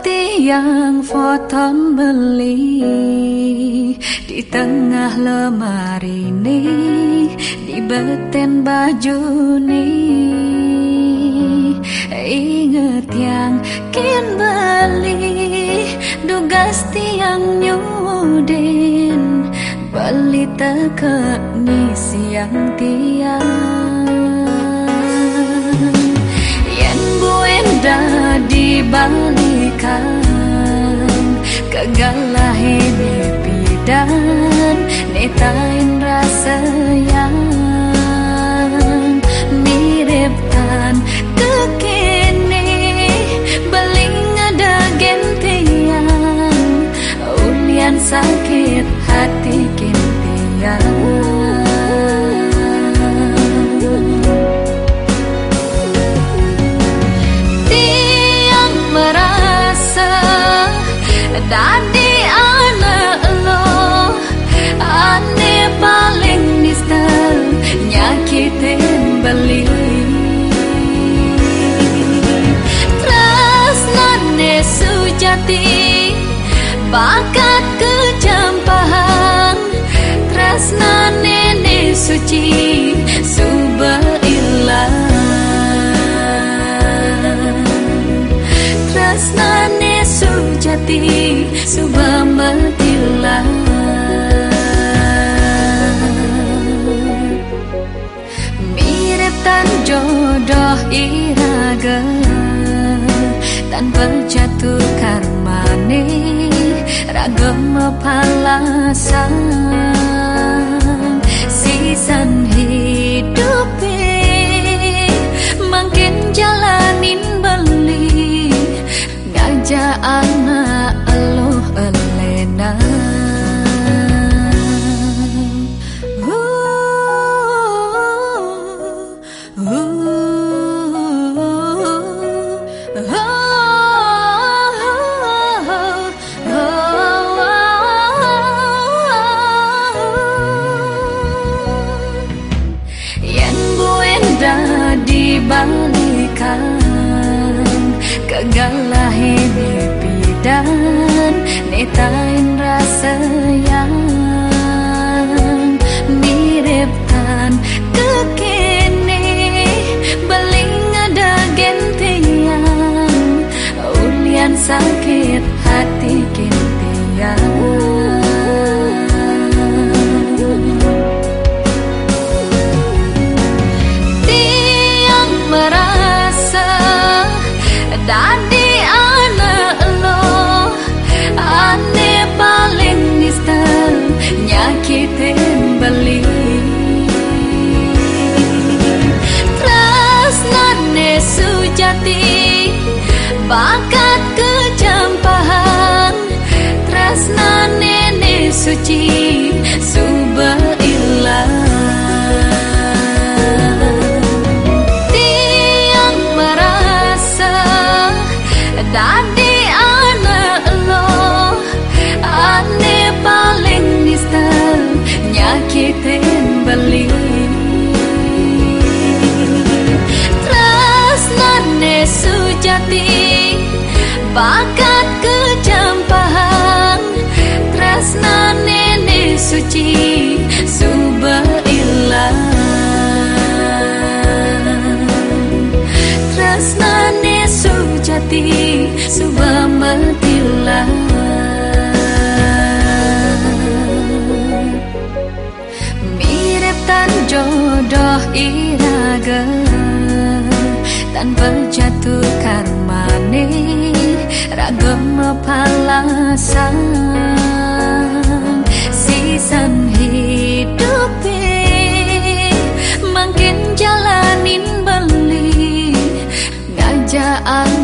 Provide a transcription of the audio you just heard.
tiang foton beli di tengah lemari ini di beten baju nih. Inget yang kin beli dugas tiang nyudin beli teke siang tiang. Yen buenda di balik Kagalah Beli Tresnane sujati Bakat tanpa jatuh karmane ragam palasan. Sisan dibalikan. Kegalah ini bidan Netain rasa yang Miripkan kekini Beling ada gentian. Ulian sakit Bakat kejampahan Tresnane ne suci Bakat kejampahan Tresnane ne suci Subah ilah. Tresnane sujati subhamatilah Mirip tan jodoh iraga Tanpa jatuh karmane ragama palasan Season hidup Makin jalanin beli Ngajaan